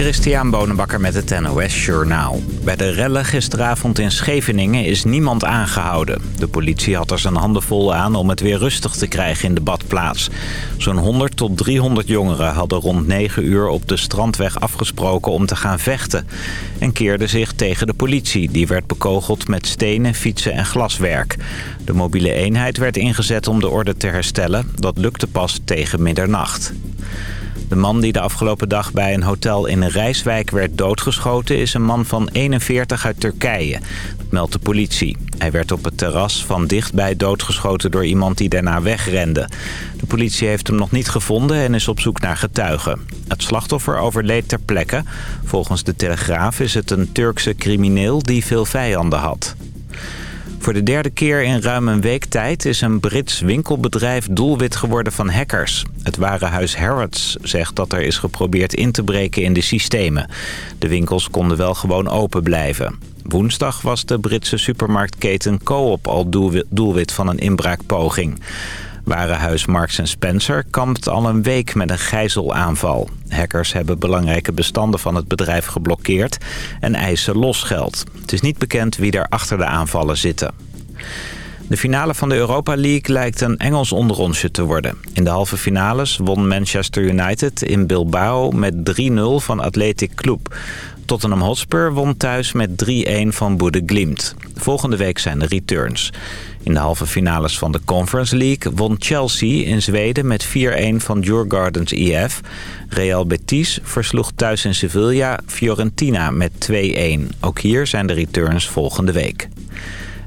Christian Bonenbakker met het NOS Journaal. Bij de rellen gisteravond in Scheveningen is niemand aangehouden. De politie had er zijn handen vol aan om het weer rustig te krijgen in de badplaats. Zo'n 100 tot 300 jongeren hadden rond 9 uur op de strandweg afgesproken om te gaan vechten. En keerden zich tegen de politie. Die werd bekogeld met stenen, fietsen en glaswerk. De mobiele eenheid werd ingezet om de orde te herstellen. Dat lukte pas tegen middernacht. De man die de afgelopen dag bij een hotel in Rijswijk werd doodgeschoten... is een man van 41 uit Turkije. Meldt de politie. Hij werd op het terras van dichtbij doodgeschoten door iemand die daarna wegrende. De politie heeft hem nog niet gevonden en is op zoek naar getuigen. Het slachtoffer overleed ter plekke. Volgens de Telegraaf is het een Turkse crimineel die veel vijanden had. Voor de derde keer in ruim een week tijd is een Brits winkelbedrijf doelwit geworden van hackers. Het warenhuis Harrods zegt dat er is geprobeerd in te breken in de systemen. De winkels konden wel gewoon open blijven. Woensdag was de Britse supermarktketen Coop al doelwit van een inbraakpoging. Warenhuis Marks Spencer kampt al een week met een gijzelaanval. Hackers hebben belangrijke bestanden van het bedrijf geblokkeerd en eisen losgeld. Het is niet bekend wie er achter de aanvallen zitten. De finale van de Europa League lijkt een Engels onderonsje te worden. In de halve finales won Manchester United in Bilbao met 3-0 van Athletic Club. Tottenham Hotspur won thuis met 3-1 van Boede Glimt. Volgende week zijn de returns. In de halve finales van de Conference League won Chelsea in Zweden met 4-1 van Djurgardens IF. Real Betis versloeg thuis in Sevilla Fiorentina met 2-1. Ook hier zijn de returns volgende week.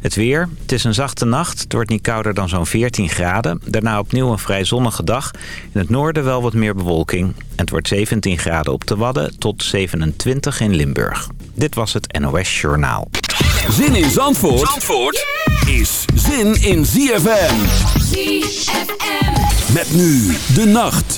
Het weer. Het is een zachte nacht. Het wordt niet kouder dan zo'n 14 graden. Daarna opnieuw een vrij zonnige dag. In het noorden wel wat meer bewolking. En het wordt 17 graden op de Wadden tot 27 in Limburg. Dit was het NOS Journaal. Zin in Zandvoort, Zandvoort is zin in ZFM. ZFM. Met nu de nacht.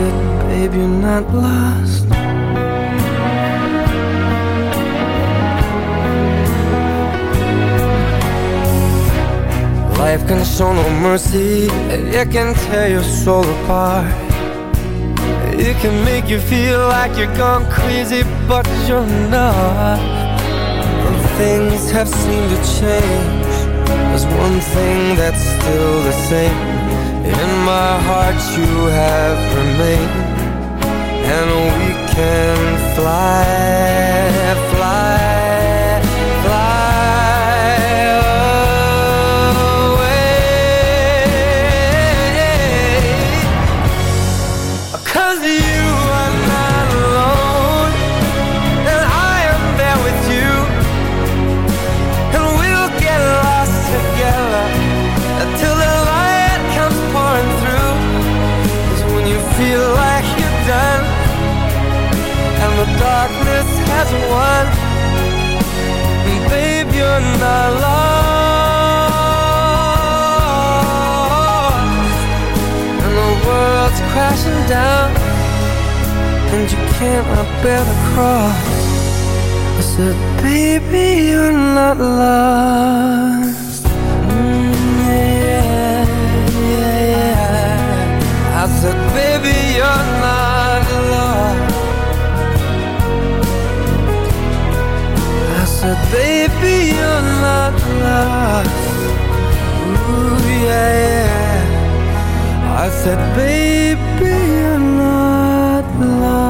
said, babe, you're not lost. Life can show no mercy, it can tear your soul apart. It can make you feel like you're gone crazy, but you're not. And things have seemed to change there's one thing that's still the same. In my heart you have remained. And we can fly, fly. 2001 And babe, you're not lost. And the world's crashing down. And you can't, I better cross. I said, baby, you're not lost. Mm, yeah, yeah, yeah. I said I said, baby, you're not love.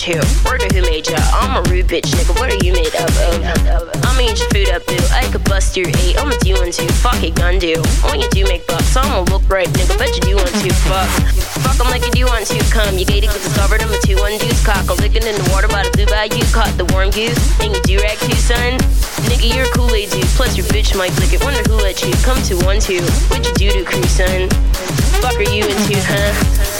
Word of who made ya? I'm a rude bitch, nigga. What are you made up of? I'ma eat your food up, boo. I could bust your eight. I'ma do one two. Fuck it, gun do. When you do make bucks, I'ma look right, nigga. Bet you do want to. Fuck. Fuck 'em like you do want to. Come, you gated, get discovered. I'm a two one deuce cock. A licking in the water by the blue bayou. Caught the warm goose. And you do rag too, son. Nigga, you're a Kool-Aid dude. Plus your bitch might lick it. Wonder who let you come to one two. What you do to crew, son? Fuck are you into, huh?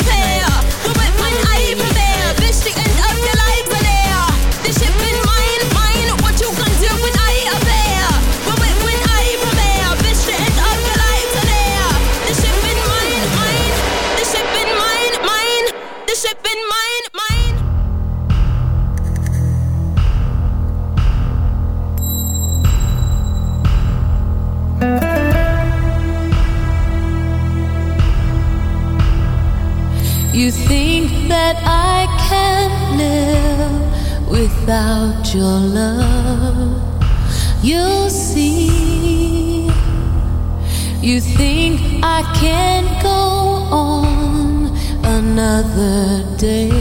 I can go on another day.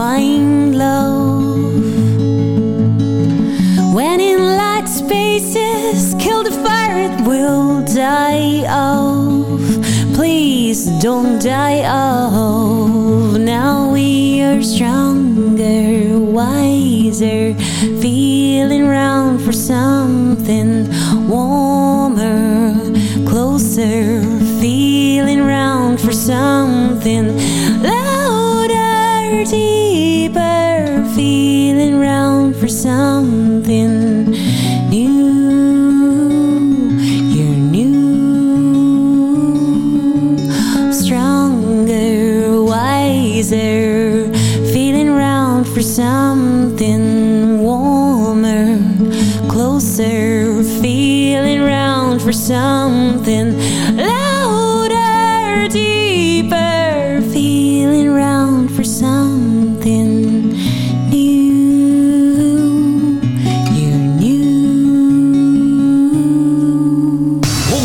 find something louder, deeper, feeling round for something new. you new.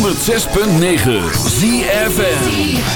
106.9 ZFM.